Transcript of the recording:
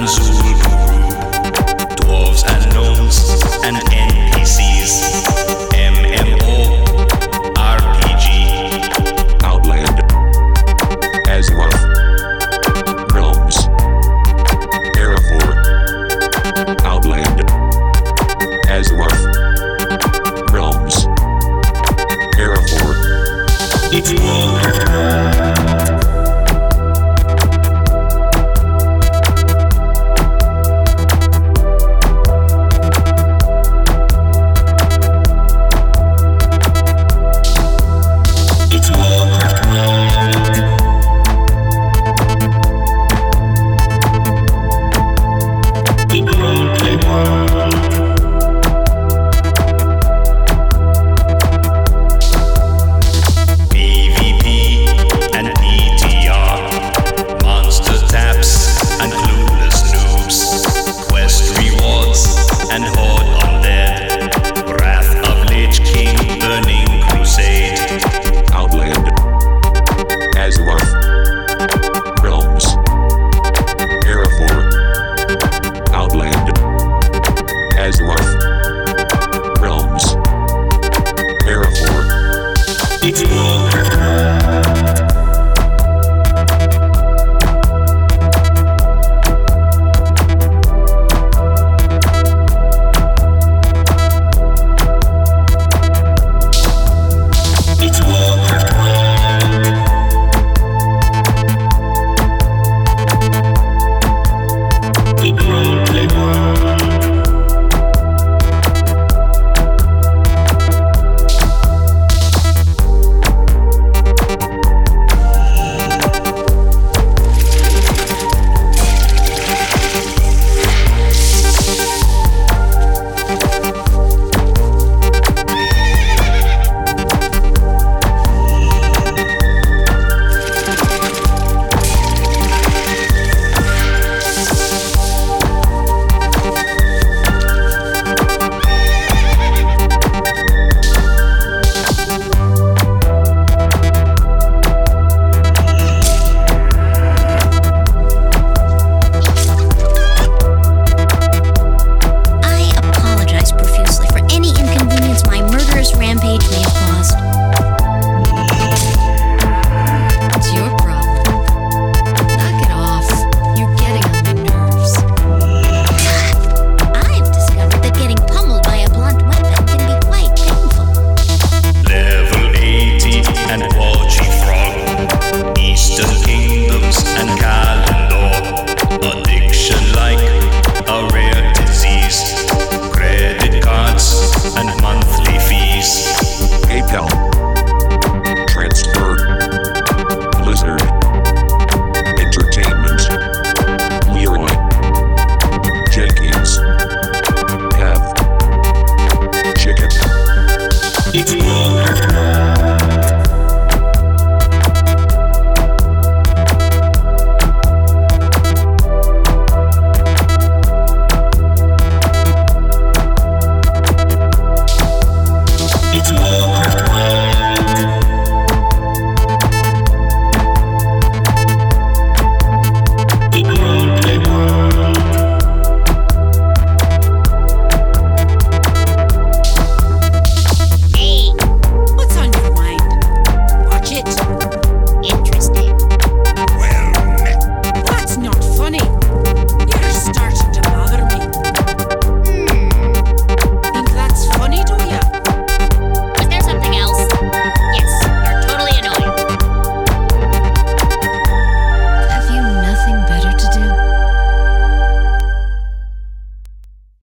and so